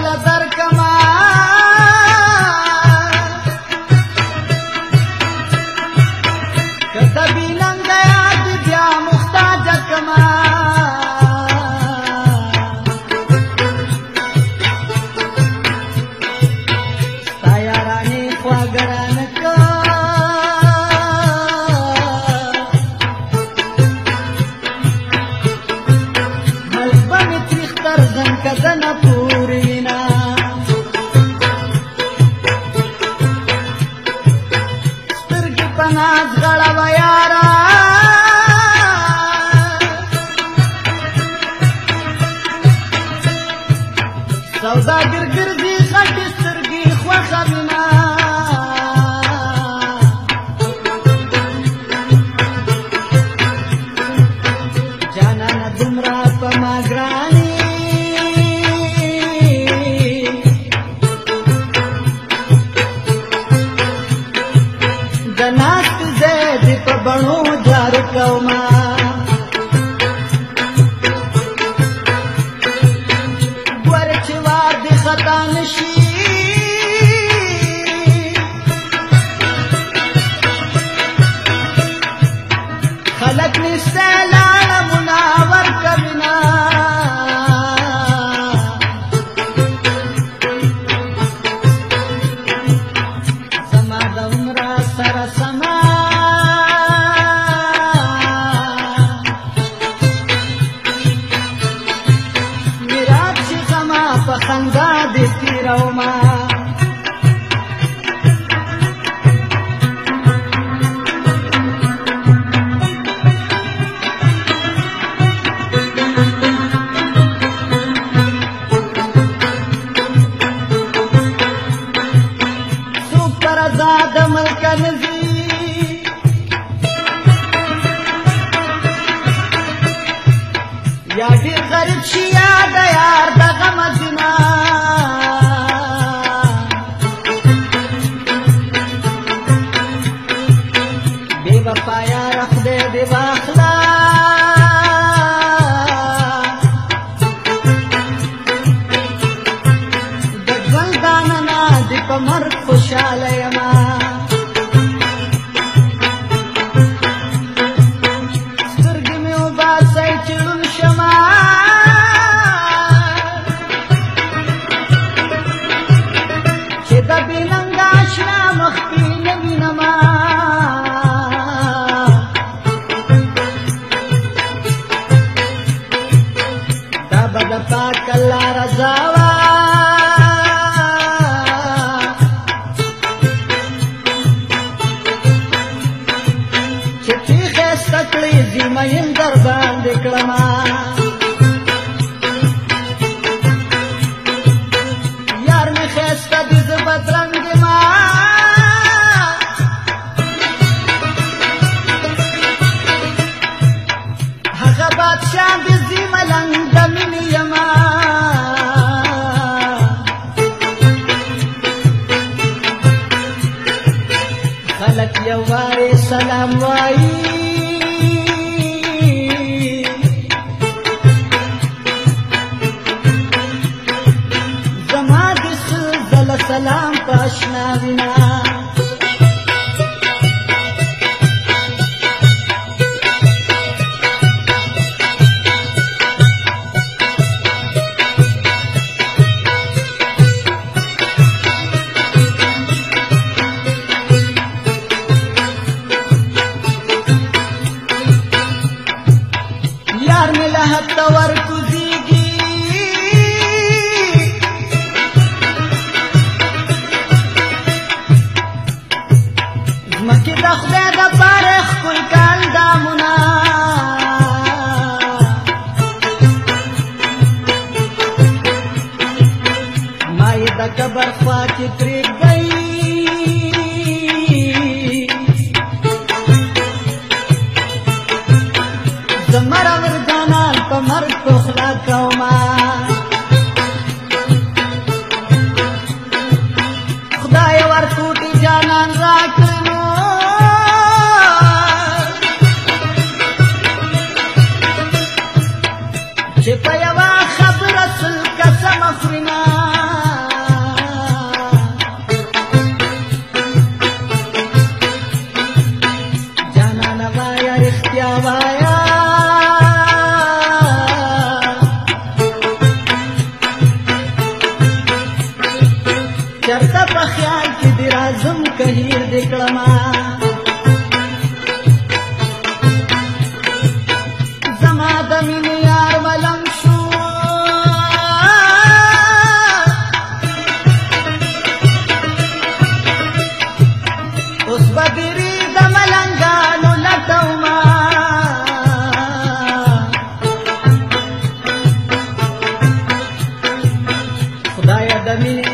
la دم ڪندي دار دم بي پپا يا رکندي ديوا उपासना यार मिला है तवर د پاره خپل کاندامونه ما یې د قبر خوا کې پرېږدئ. زمره مردانان په مرګ پخلا کومه. Adami.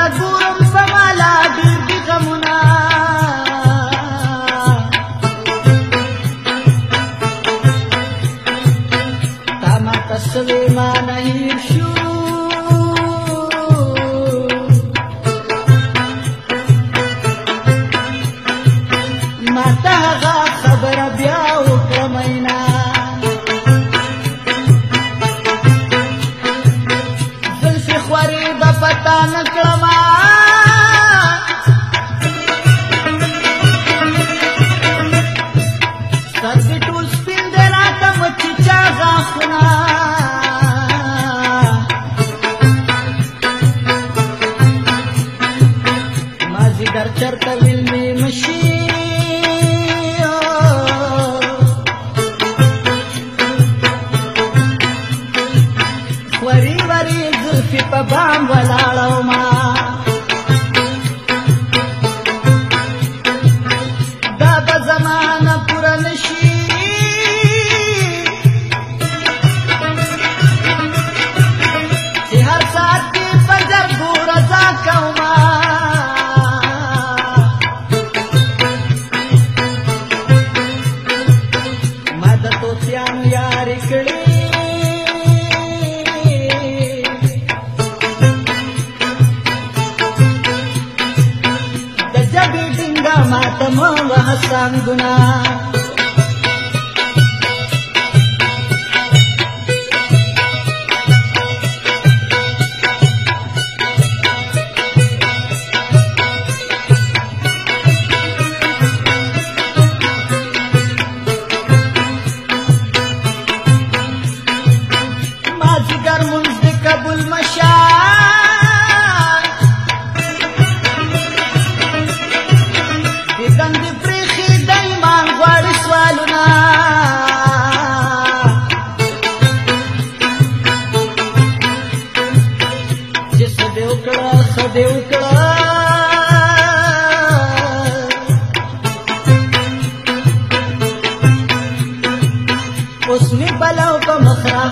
Mata Guru. પીપ બામ વલાળવમાં ماضي گهر منهنجي قبول مشا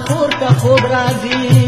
خور که خوب راځي.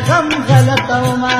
कथम् चलतौ मा